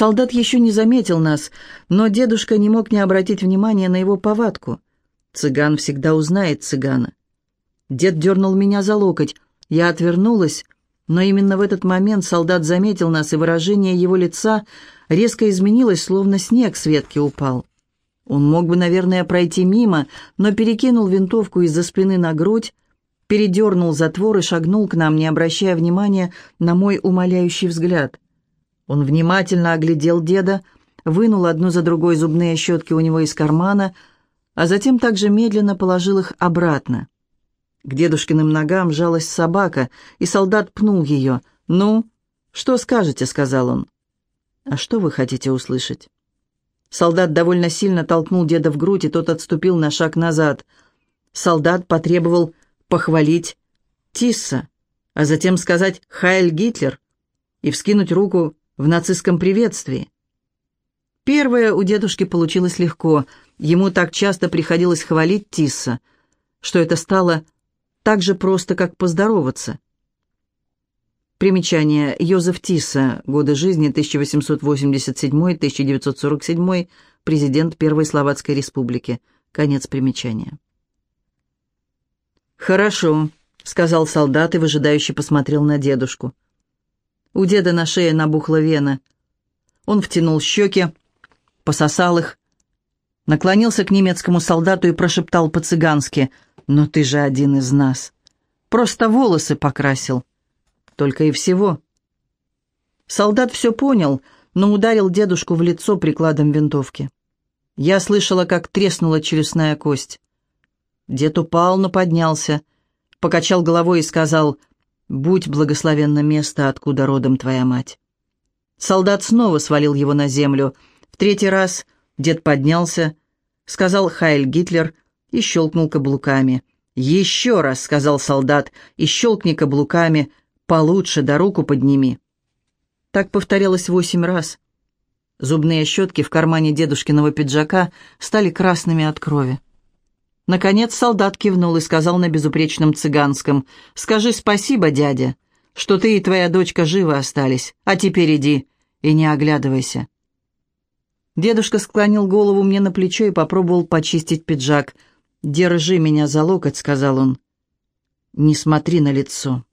Солдат еще не заметил нас, но дедушка не мог не обратить внимания на его повадку. Цыган всегда узнает цыгана. Дед дернул меня за локоть. Я отвернулась, но именно в этот момент солдат заметил нас, и выражение его лица резко изменилось, словно снег с ветки упал. Он мог бы, наверное, пройти мимо, но перекинул винтовку из-за спины на грудь, передернул затвор и шагнул к нам, не обращая внимания на мой умоляющий взгляд. Он внимательно оглядел деда, вынул одну за другой зубные щетки у него из кармана, а затем также медленно положил их обратно. К дедушкиным ногам жалась собака, и солдат пнул ее. «Ну, что скажете?» — сказал он. «А что вы хотите услышать?» Солдат довольно сильно толкнул деда в грудь, и тот отступил на шаг назад. Солдат потребовал похвалить Тисса, а затем сказать «Хайль Гитлер» и вскинуть руку в нацистском приветствии. Первое у дедушки получилось легко. Ему так часто приходилось хвалить Тисса, что это стало так же просто, как поздороваться. Примечание. Йозеф Тисса. Годы жизни 1887-1947. Президент Первой Словацкой Республики. Конец примечания. «Хорошо», — сказал солдат и выжидающе посмотрел на дедушку. У деда на шее набухла вена. Он втянул щеки, пососал их, наклонился к немецкому солдату и прошептал по-цыгански — «Но ты же один из нас. Просто волосы покрасил. Только и всего». Солдат все понял, но ударил дедушку в лицо прикладом винтовки. Я слышала, как треснула челюстная кость. Дед упал, но поднялся, покачал головой и сказал, «Будь благословенно место, откуда родом твоя мать». Солдат снова свалил его на землю. В третий раз дед поднялся, сказал «Хайль Гитлер», и щелкнул каблуками. «Еще раз», — сказал солдат, — «и щелкни каблуками, получше, да руку подними». Так повторялось восемь раз. Зубные щетки в кармане дедушкиного пиджака стали красными от крови. Наконец солдат кивнул и сказал на безупречном цыганском, «Скажи спасибо, дядя, что ты и твоя дочка живы остались, а теперь иди и не оглядывайся». Дедушка склонил голову мне на плечо и попробовал почистить пиджак — «Держи меня за локоть», — сказал он. «Не смотри на лицо».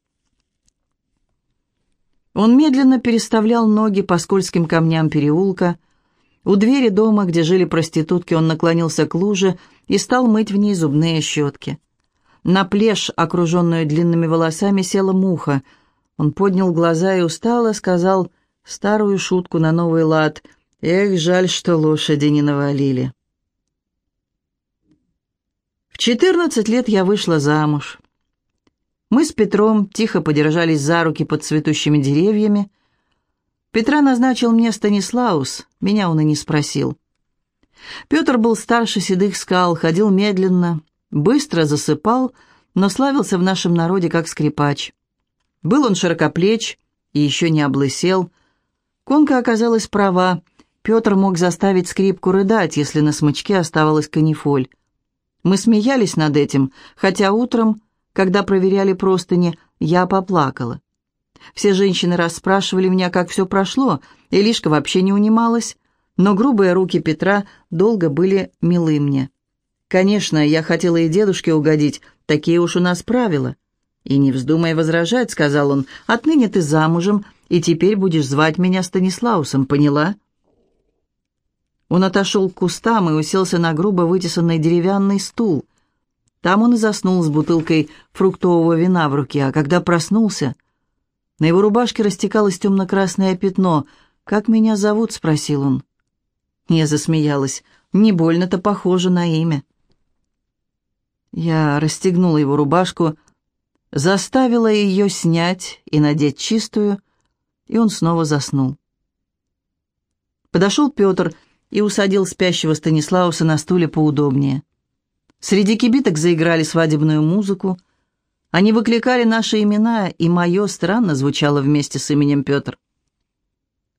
Он медленно переставлял ноги по скользким камням переулка. У двери дома, где жили проститутки, он наклонился к луже и стал мыть в ней зубные щетки. На плешь, окруженную длинными волосами, села муха. Он поднял глаза и устало сказал старую шутку на новый лад. «Эх, жаль, что лошади не навалили». В четырнадцать лет я вышла замуж. Мы с Петром тихо подержались за руки под цветущими деревьями. Петра назначил мне Станислаус, меня он и не спросил. Петр был старше седых скал, ходил медленно, быстро засыпал, но славился в нашем народе как скрипач. Был он широкоплеч и еще не облысел. Конка оказалась права, Петр мог заставить скрипку рыдать, если на смычке оставалась канифоль. Мы смеялись над этим, хотя утром, когда проверяли простыни, я поплакала. Все женщины расспрашивали меня, как все прошло, и Лишка вообще не унималась, но грубые руки Петра долго были милы мне. Конечно, я хотела и дедушке угодить, такие уж у нас правила. «И не вздумай возражать», — сказал он, — «отныне ты замужем, и теперь будешь звать меня Станислаусом, поняла?» Он отошел к кустам и уселся на грубо вытесанный деревянный стул. Там он и заснул с бутылкой фруктового вина в руке, а когда проснулся... На его рубашке растекалось темно-красное пятно. «Как меня зовут?» — спросил он. Я засмеялась. «Не больно-то похоже на имя». Я расстегнула его рубашку, заставила ее снять и надеть чистую, и он снова заснул. Подошел Петр и усадил спящего Станислауса на стуле поудобнее. Среди кибиток заиграли свадебную музыку. Они выкликали наши имена, и мое странно звучало вместе с именем Петр.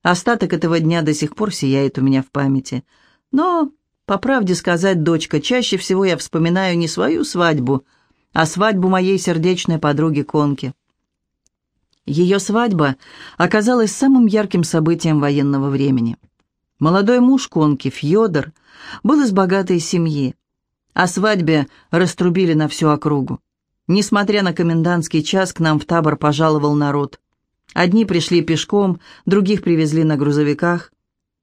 Остаток этого дня до сих пор сияет у меня в памяти. Но, по правде сказать, дочка, чаще всего я вспоминаю не свою свадьбу, а свадьбу моей сердечной подруги Конки. Ее свадьба оказалась самым ярким событием военного времени. Молодой муж Конки, Фьодор, был из богатой семьи. О свадьбе раструбили на всю округу. Несмотря на комендантский час, к нам в табор пожаловал народ. Одни пришли пешком, других привезли на грузовиках.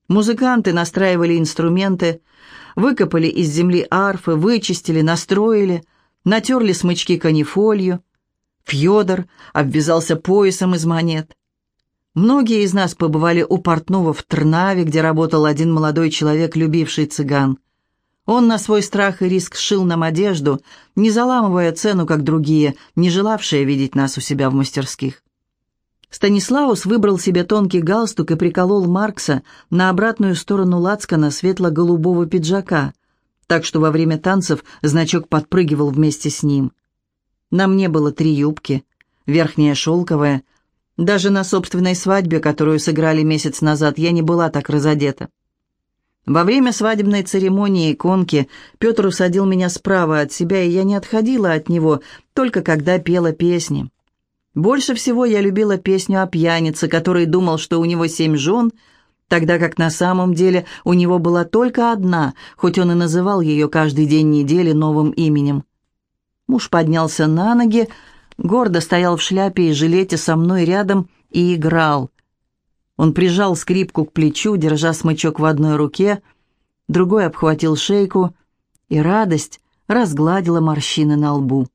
Музыканты настраивали инструменты, выкопали из земли арфы, вычистили, настроили, натерли смычки канифолью. Фьодор обвязался поясом из монет. Многие из нас побывали у портного в Трнаве, где работал один молодой человек, любивший цыган. Он на свой страх и риск шил нам одежду, не заламывая цену, как другие, не желавшие видеть нас у себя в мастерских. Станислаус выбрал себе тонкий галстук и приколол Маркса на обратную сторону лацкана светло-голубого пиджака, так что во время танцев значок подпрыгивал вместе с ним. На мне было три юбки, верхняя шелковая. Даже на собственной свадьбе, которую сыграли месяц назад, я не была так разодета. Во время свадебной церемонии иконки Петр усадил меня справа от себя, и я не отходила от него, только когда пела песни. Больше всего я любила песню о пьянице, который думал, что у него семь жен, тогда как на самом деле у него была только одна, хоть он и называл ее каждый день недели новым именем. Муж поднялся на ноги, гордо стоял в шляпе и жилете со мной рядом и играл. Он прижал скрипку к плечу, держа смычок в одной руке, другой обхватил шейку, и радость разгладила морщины на лбу.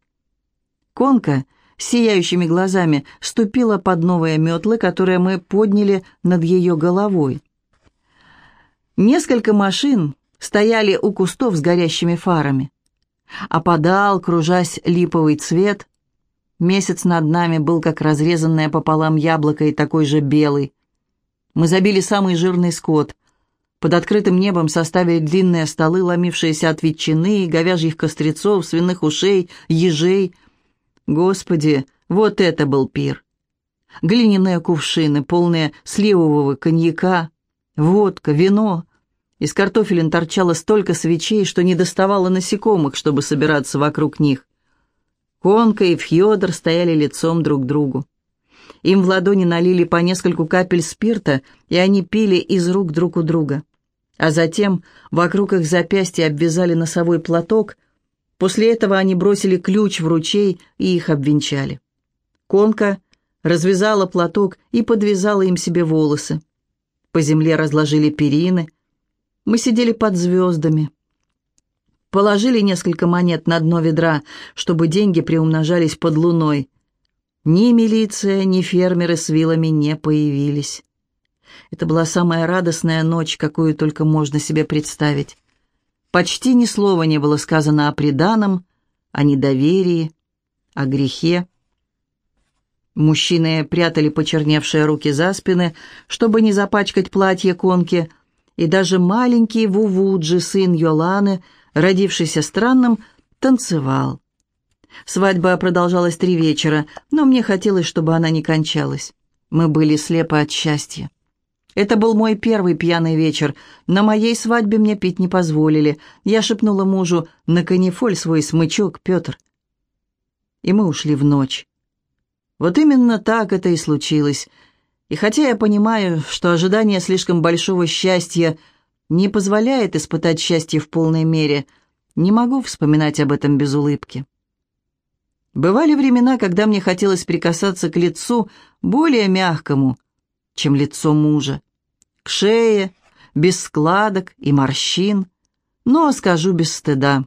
Конка с сияющими глазами ступила под новые метлы, которые мы подняли над ее головой. Несколько машин стояли у кустов с горящими фарами. Опадал, кружась липовый цвет. Месяц над нами был как разрезанное пополам яблоко и такой же белый. Мы забили самый жирный скот. Под открытым небом составили длинные столы, ломившиеся от ветчины, говяжьих кострецов, свиных ушей, ежей — Господи, вот это был пир! Глиняные кувшины, полные сливового коньяка, водка, вино. Из картофелин торчало столько свечей, что не доставало насекомых, чтобы собираться вокруг них. Конка и Фьодор стояли лицом друг к другу. Им в ладони налили по нескольку капель спирта, и они пили из рук друг у друга. А затем вокруг их запястья обвязали носовой платок — После этого они бросили ключ в ручей и их обвенчали. Конка развязала платок и подвязала им себе волосы. По земле разложили перины. Мы сидели под звездами. Положили несколько монет на дно ведра, чтобы деньги приумножались под луной. Ни милиция, ни фермеры с вилами не появились. Это была самая радостная ночь, какую только можно себе представить. Почти ни слова не было сказано о преданном, о недоверии, о грехе. Мужчины прятали почерневшие руки за спины, чтобы не запачкать платье конки, и даже маленький Вувуджи, сын Йоланы, родившийся странным, танцевал. Свадьба продолжалась три вечера, но мне хотелось, чтобы она не кончалась. Мы были слепы от счастья. Это был мой первый пьяный вечер. На моей свадьбе мне пить не позволили. Я шепнула мужу на канифоль свой смычок, Петр. И мы ушли в ночь. Вот именно так это и случилось. И хотя я понимаю, что ожидание слишком большого счастья не позволяет испытать счастье в полной мере, не могу вспоминать об этом без улыбки. Бывали времена, когда мне хотелось прикасаться к лицу более мягкому — чем лицо мужа. К шее, без складок и морщин, но скажу без стыда.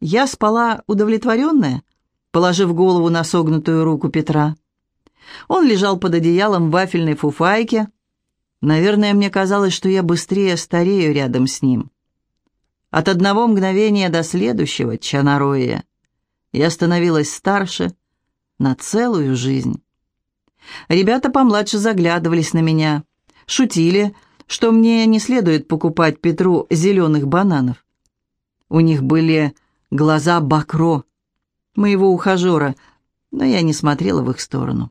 Я спала удовлетворенная, положив голову на согнутую руку Петра. Он лежал под одеялом в вафельной фуфайке. Наверное, мне казалось, что я быстрее старею рядом с ним. От одного мгновения до следующего, Чанароя, я становилась старше на целую жизнь. Ребята помладше заглядывались на меня, шутили, что мне не следует покупать Петру зеленых бананов. У них были глаза Бакро, моего ухажера, но я не смотрела в их сторону.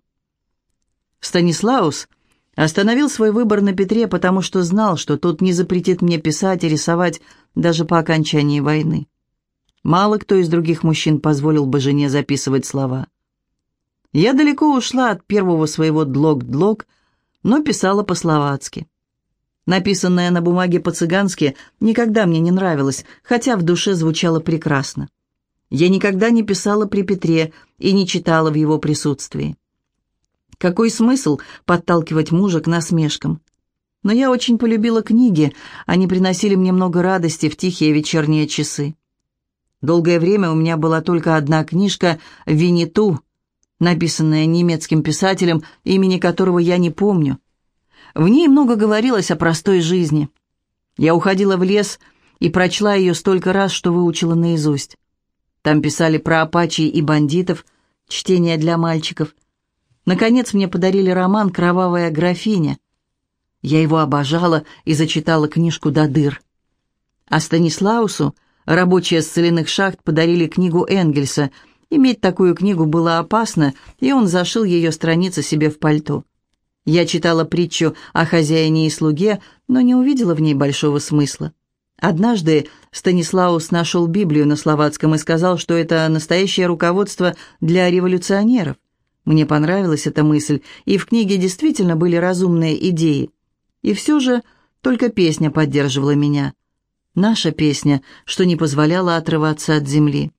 Станислаус остановил свой выбор на Петре, потому что знал, что тот не запретит мне писать и рисовать даже по окончании войны. Мало кто из других мужчин позволил бы жене записывать слова. Я далеко ушла от первого своего длог-длог, но писала по-словацки. Написанное на бумаге по-цыгански никогда мне не нравилось, хотя в душе звучало прекрасно. Я никогда не писала при Петре и не читала в его присутствии. Какой смысл подталкивать мужа к насмешкам? Но я очень полюбила книги, они приносили мне много радости в тихие вечерние часы. Долгое время у меня была только одна книжка «Винниту», написанная немецким писателем, имени которого я не помню. В ней много говорилось о простой жизни. Я уходила в лес и прочла ее столько раз, что выучила наизусть. Там писали про апачи и бандитов, чтение для мальчиков. Наконец мне подарили роман «Кровавая графиня». Я его обожала и зачитала книжку до дыр. А Станислаусу рабочие с соляных шахт подарили книгу Энгельса – Иметь такую книгу было опасно, и он зашил ее страницы себе в пальто. Я читала притчу о хозяине и слуге, но не увидела в ней большого смысла. Однажды Станислаус нашел Библию на словацком и сказал, что это настоящее руководство для революционеров. Мне понравилась эта мысль, и в книге действительно были разумные идеи. И все же только песня поддерживала меня. Наша песня, что не позволяла отрываться от земли.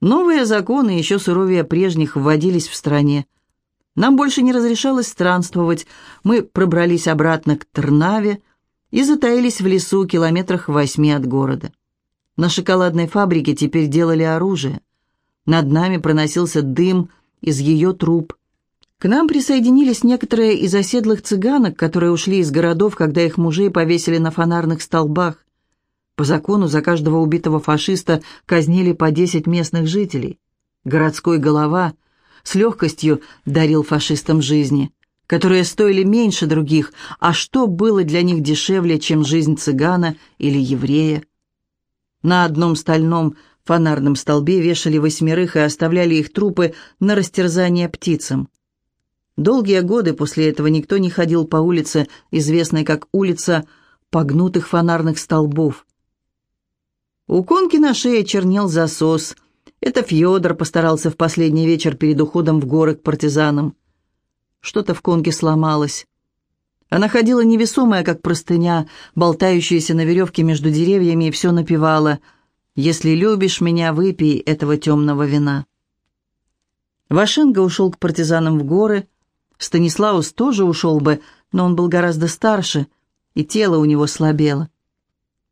Новые законы, еще суровее прежних, вводились в стране. Нам больше не разрешалось странствовать, мы пробрались обратно к Трнаве и затаились в лесу километрах восьми от города. На шоколадной фабрике теперь делали оружие. Над нами проносился дым из ее труб. К нам присоединились некоторые из оседлых цыганок, которые ушли из городов, когда их мужей повесили на фонарных столбах. По закону за каждого убитого фашиста казнили по 10 местных жителей. Городской голова с легкостью дарил фашистам жизни, которые стоили меньше других, а что было для них дешевле, чем жизнь цыгана или еврея? На одном стальном фонарном столбе вешали восьмерых и оставляли их трупы на растерзание птицам. Долгие годы после этого никто не ходил по улице, известной как улица погнутых фонарных столбов. У конки на шее чернел засос. Это Фьодор постарался в последний вечер перед уходом в горы к партизанам. Что-то в конке сломалось. Она ходила невесомая, как простыня, болтающаяся на веревке между деревьями, и все напевала «Если любишь меня, выпей этого темного вина». Вашенко ушел к партизанам в горы. Станислаус тоже ушел бы, но он был гораздо старше, и тело у него слабело.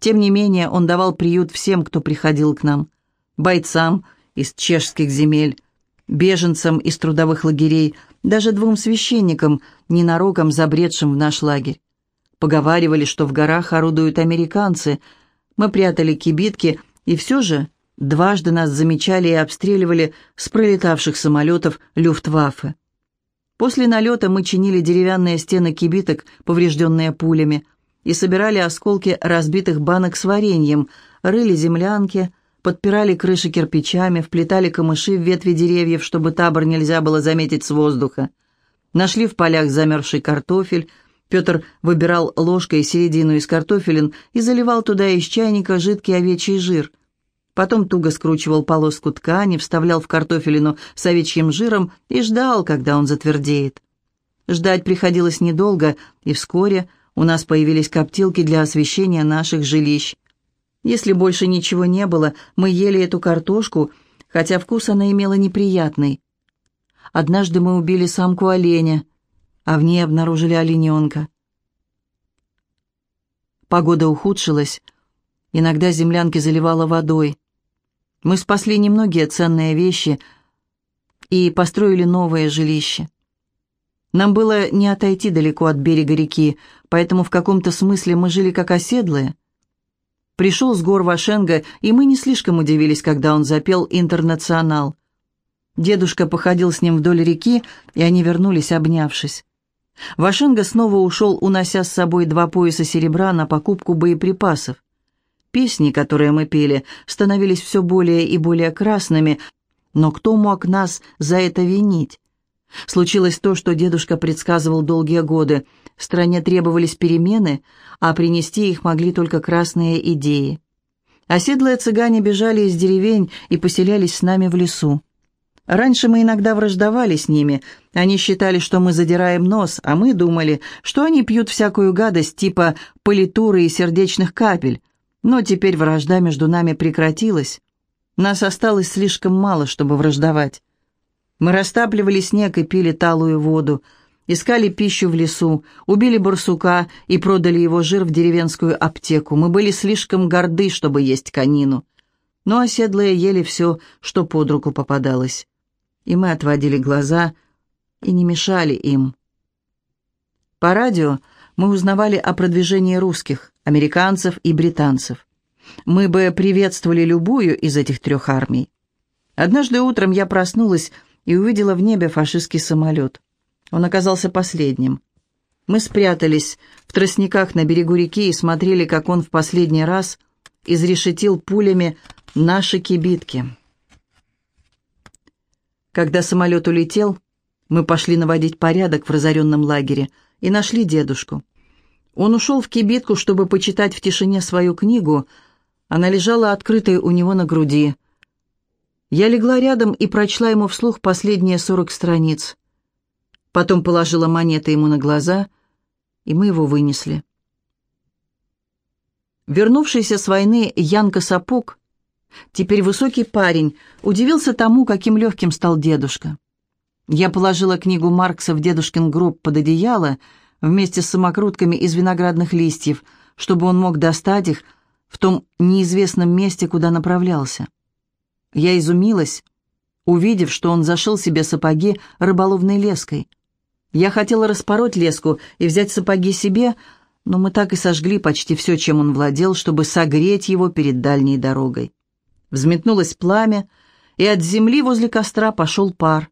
Тем не менее, он давал приют всем, кто приходил к нам. Бойцам из чешских земель, беженцам из трудовых лагерей, даже двум священникам, ненароком забредшим в наш лагерь. Поговаривали, что в горах орудуют американцы. Мы прятали кибитки, и все же дважды нас замечали и обстреливали с пролетавших самолетов Люфтваффе. После налета мы чинили деревянные стены кибиток, поврежденные пулями – и собирали осколки разбитых банок с вареньем, рыли землянки, подпирали крыши кирпичами, вплетали камыши в ветви деревьев, чтобы табор нельзя было заметить с воздуха. Нашли в полях замерзший картофель. Петр выбирал ложкой середину из картофелин и заливал туда из чайника жидкий овечий жир. Потом туго скручивал полоску ткани, вставлял в картофелину с овечьим жиром и ждал, когда он затвердеет. Ждать приходилось недолго, и вскоре – у нас появились коптилки для освещения наших жилищ. Если больше ничего не было, мы ели эту картошку, хотя вкус она имела неприятный. Однажды мы убили самку оленя, а в ней обнаружили олененка. Погода ухудшилась, иногда землянки заливала водой. Мы спасли немногие ценные вещи и построили новое жилище. Нам было не отойти далеко от берега реки, поэтому в каком-то смысле мы жили как оседлые. Пришел с гор Вашенга, и мы не слишком удивились, когда он запел «Интернационал». Дедушка походил с ним вдоль реки, и они вернулись, обнявшись. Вашенга снова ушел, унося с собой два пояса серебра на покупку боеприпасов. Песни, которые мы пели, становились все более и более красными, но кто мог нас за это винить? Случилось то, что дедушка предсказывал долгие годы. В стране требовались перемены, а принести их могли только красные идеи. Оседлые цыгане бежали из деревень и поселялись с нами в лесу. Раньше мы иногда враждовали с ними. Они считали, что мы задираем нос, а мы думали, что они пьют всякую гадость типа политуры и сердечных капель. Но теперь вражда между нами прекратилась. Нас осталось слишком мало, чтобы враждовать. Мы растапливали снег и пили талую воду, искали пищу в лесу, убили барсука и продали его жир в деревенскую аптеку. Мы были слишком горды, чтобы есть конину. Но оседлые ели все, что под руку попадалось и мы отводили глаза и не мешали им. По радио мы узнавали о продвижении русских, американцев и британцев. Мы бы приветствовали любую из этих трех армий. Однажды утром я проснулась и увидела в небе фашистский самолет. Он оказался последним. Мы спрятались в тростниках на берегу реки и смотрели, как он в последний раз изрешетил пулями наши кибитки. Когда самолет улетел, мы пошли наводить порядок в разоренном лагере и нашли дедушку. Он ушел в кибитку, чтобы почитать в тишине свою книгу. Она лежала открытой у него на груди. Я легла рядом и прочла ему вслух последние сорок страниц. Потом положила монеты ему на глаза, и мы его вынесли. Вернувшийся с войны Янка Сапог Теперь высокий парень удивился тому, каким легким стал дедушка. Я положила книгу Маркса в дедушкин гроб под одеяло вместе с самокрутками из виноградных листьев, чтобы он мог достать их в том неизвестном месте, куда направлялся. Я изумилась, увидев, что он зашил себе сапоги рыболовной леской. Я хотела распороть леску и взять сапоги себе, но мы так и сожгли почти все, чем он владел, чтобы согреть его перед дальней дорогой. Взметнулось пламя, и от земли возле костра пошел пар.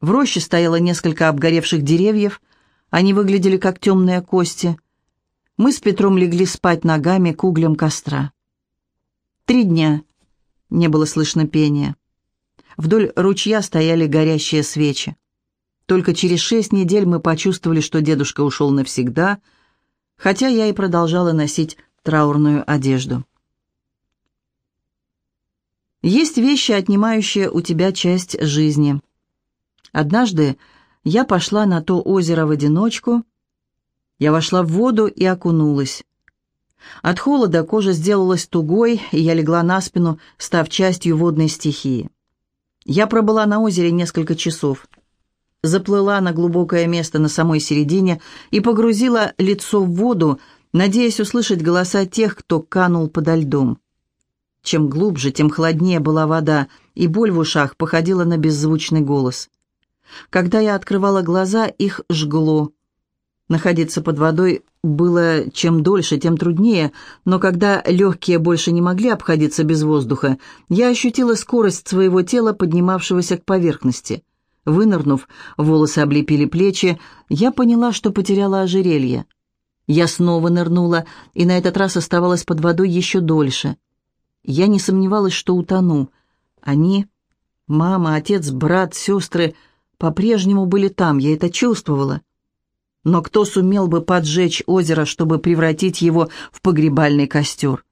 В роще стояло несколько обгоревших деревьев, они выглядели как темные кости. Мы с Петром легли спать ногами к углям костра. Три дня не было слышно пения. Вдоль ручья стояли горящие свечи. Только через шесть недель мы почувствовали, что дедушка ушел навсегда, хотя я и продолжала носить траурную одежду. Есть вещи, отнимающие у тебя часть жизни. Однажды я пошла на то озеро в одиночку. Я вошла в воду и окунулась. От холода кожа сделалась тугой, и я легла на спину, став частью водной стихии. Я пробыла на озере несколько часов. Заплыла на глубокое место на самой середине и погрузила лицо в воду, надеясь услышать голоса тех, кто канул подо льдом. Чем глубже, тем холоднее была вода, и боль в ушах походила на беззвучный голос. Когда я открывала глаза, их жгло. Находиться под водой было чем дольше, тем труднее, но когда легкие больше не могли обходиться без воздуха, я ощутила скорость своего тела, поднимавшегося к поверхности. Вынырнув, волосы облепили плечи, я поняла, что потеряла ожерелье. Я снова нырнула, и на этот раз оставалась под водой еще дольше — я не сомневалась, что утону. Они, мама, отец, брат, сестры, по-прежнему были там, я это чувствовала. Но кто сумел бы поджечь озеро, чтобы превратить его в погребальный костер?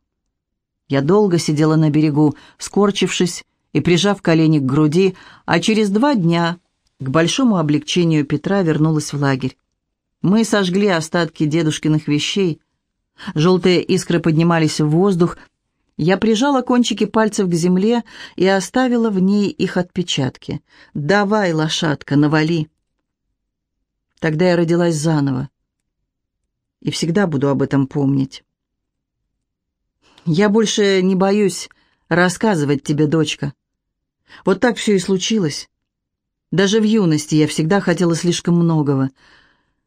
Я долго сидела на берегу, скорчившись и прижав колени к груди, а через два дня, к большому облегчению Петра, вернулась в лагерь. Мы сожгли остатки дедушкиных вещей. Желтые искры поднимались в воздух, я прижала кончики пальцев к земле и оставила в ней их отпечатки. «Давай, лошадка, навали!» Тогда я родилась заново. И всегда буду об этом помнить. Я больше не боюсь рассказывать тебе, дочка. Вот так все и случилось. Даже в юности я всегда хотела слишком многого.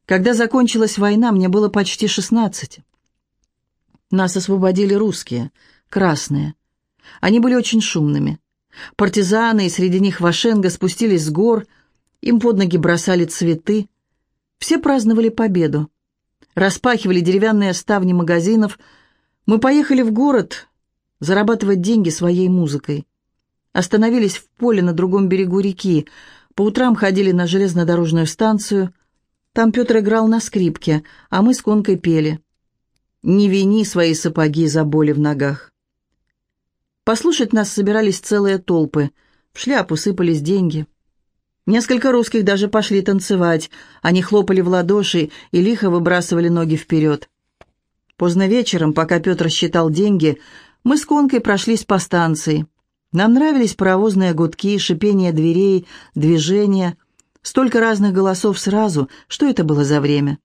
Когда закончилась война, мне было почти шестнадцать. Нас освободили русские — красные. Они были очень шумными. Партизаны и среди них Вашенга спустились с гор, им под ноги бросали цветы. Все праздновали победу. Распахивали деревянные ставни магазинов. Мы поехали в город зарабатывать деньги своей музыкой. Остановились в поле на другом берегу реки. По утрам ходили на железнодорожную станцию. Там Петр играл на скрипке, а мы с Конкой пели. «Не вини свои сапоги за боли в ногах». Послушать нас собирались целые толпы. В шляпу сыпались деньги. Несколько русских даже пошли танцевать. Они хлопали в ладоши и лихо выбрасывали ноги вперед. Поздно вечером, пока Петр считал деньги, мы с Конкой прошлись по станции. Нам нравились паровозные гудки, шипение дверей, движения. Столько разных голосов сразу. Что это было за время?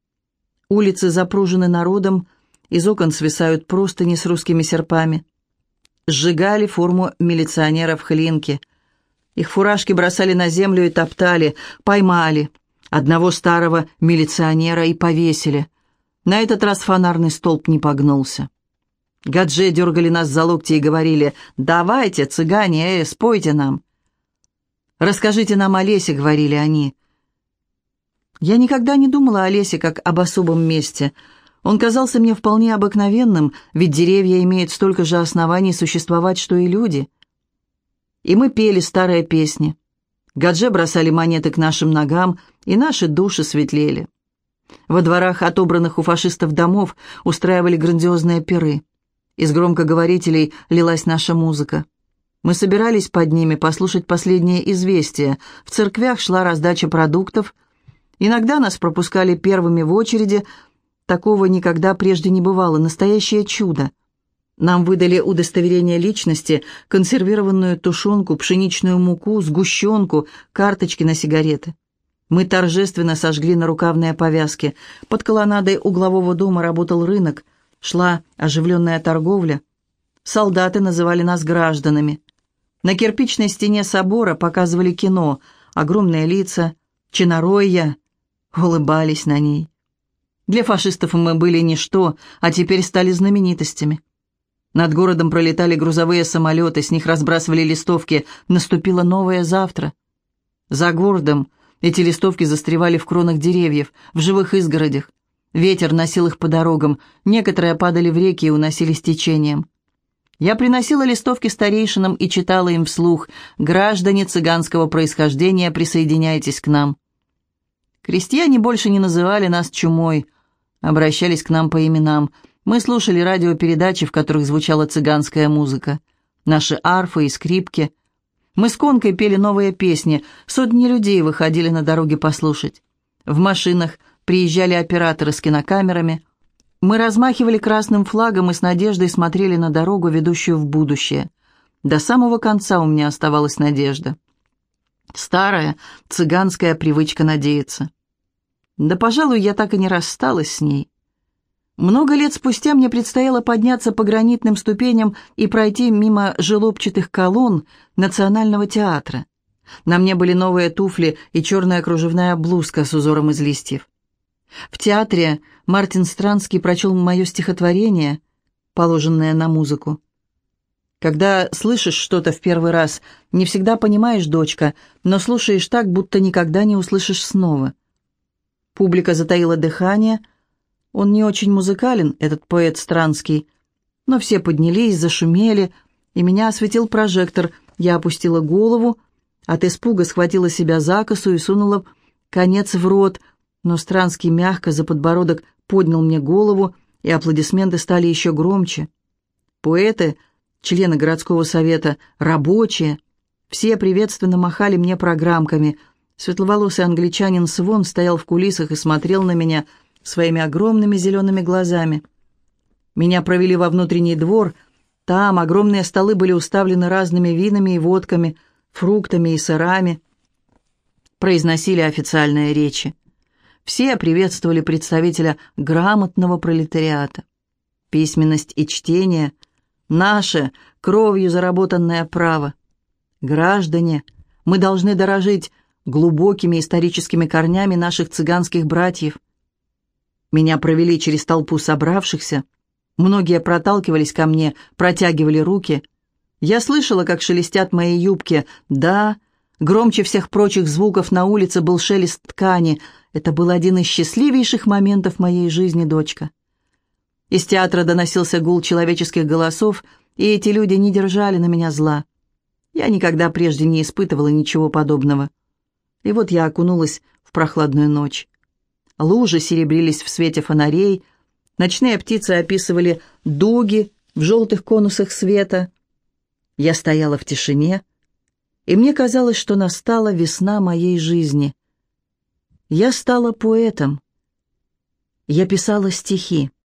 Улицы запружены народом, из окон свисают простыни с русскими серпами. Сжигали форму милиционеров Хлинки. Их фуражки бросали на землю и топтали, поймали. Одного старого милиционера и повесили. На этот раз фонарный столб не погнулся. Гадже дергали нас за локти и говорили «Давайте, цыгане, э, спойте нам». «Расскажите нам о лесе», — говорили они. Я никогда не думала о лесе как об особом месте. Он казался мне вполне обыкновенным, ведь деревья имеют столько же оснований существовать, что и люди. И мы пели старые песни. Гадже бросали монеты к нашим ногам, и наши души светлели. Во дворах отобранных у фашистов домов устраивали грандиозные пиры. Из громкоговорителей лилась наша музыка. Мы собирались под ними послушать последние известия. В церквях шла раздача продуктов – Иногда нас пропускали первыми в очереди. Такого никогда прежде не бывало. Настоящее чудо. Нам выдали удостоверение личности, консервированную тушенку, пшеничную муку, сгущенку, карточки на сигареты. Мы торжественно сожгли нарукавные повязки. Под колоннадой углового дома работал рынок. Шла оживленная торговля. Солдаты называли нас гражданами. На кирпичной стене собора показывали кино. Огромные лица, чиноройя, улыбались на ней. Для фашистов мы были ничто, а теперь стали знаменитостями. Над городом пролетали грузовые самолеты, с них разбрасывали листовки «Наступило новое завтра». За городом эти листовки застревали в кронах деревьев, в живых изгородях. Ветер носил их по дорогам, некоторые падали в реки и уносились течением. Я приносила листовки старейшинам и читала им вслух «Граждане цыганского происхождения, присоединяйтесь к нам». Крестьяне больше не называли нас чумой, обращались к нам по именам. Мы слушали радиопередачи, в которых звучала цыганская музыка. Наши арфы и скрипки. Мы с Конкой пели новые песни, сотни людей выходили на дороги послушать. В машинах приезжали операторы с кинокамерами. Мы размахивали красным флагом и с надеждой смотрели на дорогу, ведущую в будущее. До самого конца у меня оставалась надежда. Старая цыганская привычка надеяться. Да, пожалуй, я так и не рассталась с ней. Много лет спустя мне предстояло подняться по гранитным ступеням и пройти мимо желобчатых колонн Национального театра. На мне были новые туфли и черная кружевная блузка с узором из листьев. В театре Мартин Странский прочел мое стихотворение, положенное на музыку. Когда слышишь что-то в первый раз, не всегда понимаешь, дочка, но слушаешь так, будто никогда не услышишь снова — Публика затаила дыхание. Он не очень музыкален, этот поэт Странский. Но все поднялись, зашумели, и меня осветил прожектор. Я опустила голову, от испуга схватила себя за косу и сунула конец в рот, но Странский мягко за подбородок поднял мне голову, и аплодисменты стали еще громче. Поэты, члены городского совета, рабочие, все приветственно махали мне программками — Светловолосый англичанин Свон стоял в кулисах и смотрел на меня своими огромными зелеными глазами. Меня провели во внутренний двор. Там огромные столы были уставлены разными винами и водками, фруктами и сырами. Произносили официальные речи. Все приветствовали представителя грамотного пролетариата. Письменность и чтение — наше, кровью заработанное право. Граждане, мы должны дорожить глубокими историческими корнями наших цыганских братьев. Меня провели через толпу собравшихся. Многие проталкивались ко мне, протягивали руки. Я слышала, как шелестят мои юбки. Да, громче всех прочих звуков на улице был шелест ткани. Это был один из счастливейших моментов моей жизни, дочка. Из театра доносился гул человеческих голосов, и эти люди не держали на меня зла. Я никогда прежде не испытывала ничего подобного. И вот я окунулась в прохладную ночь. Лужи серебрились в свете фонарей, ночные птицы описывали дуги в желтых конусах света. Я стояла в тишине. И мне казалось, что настала весна моей жизни. Я стала поэтом. Я писала стихи.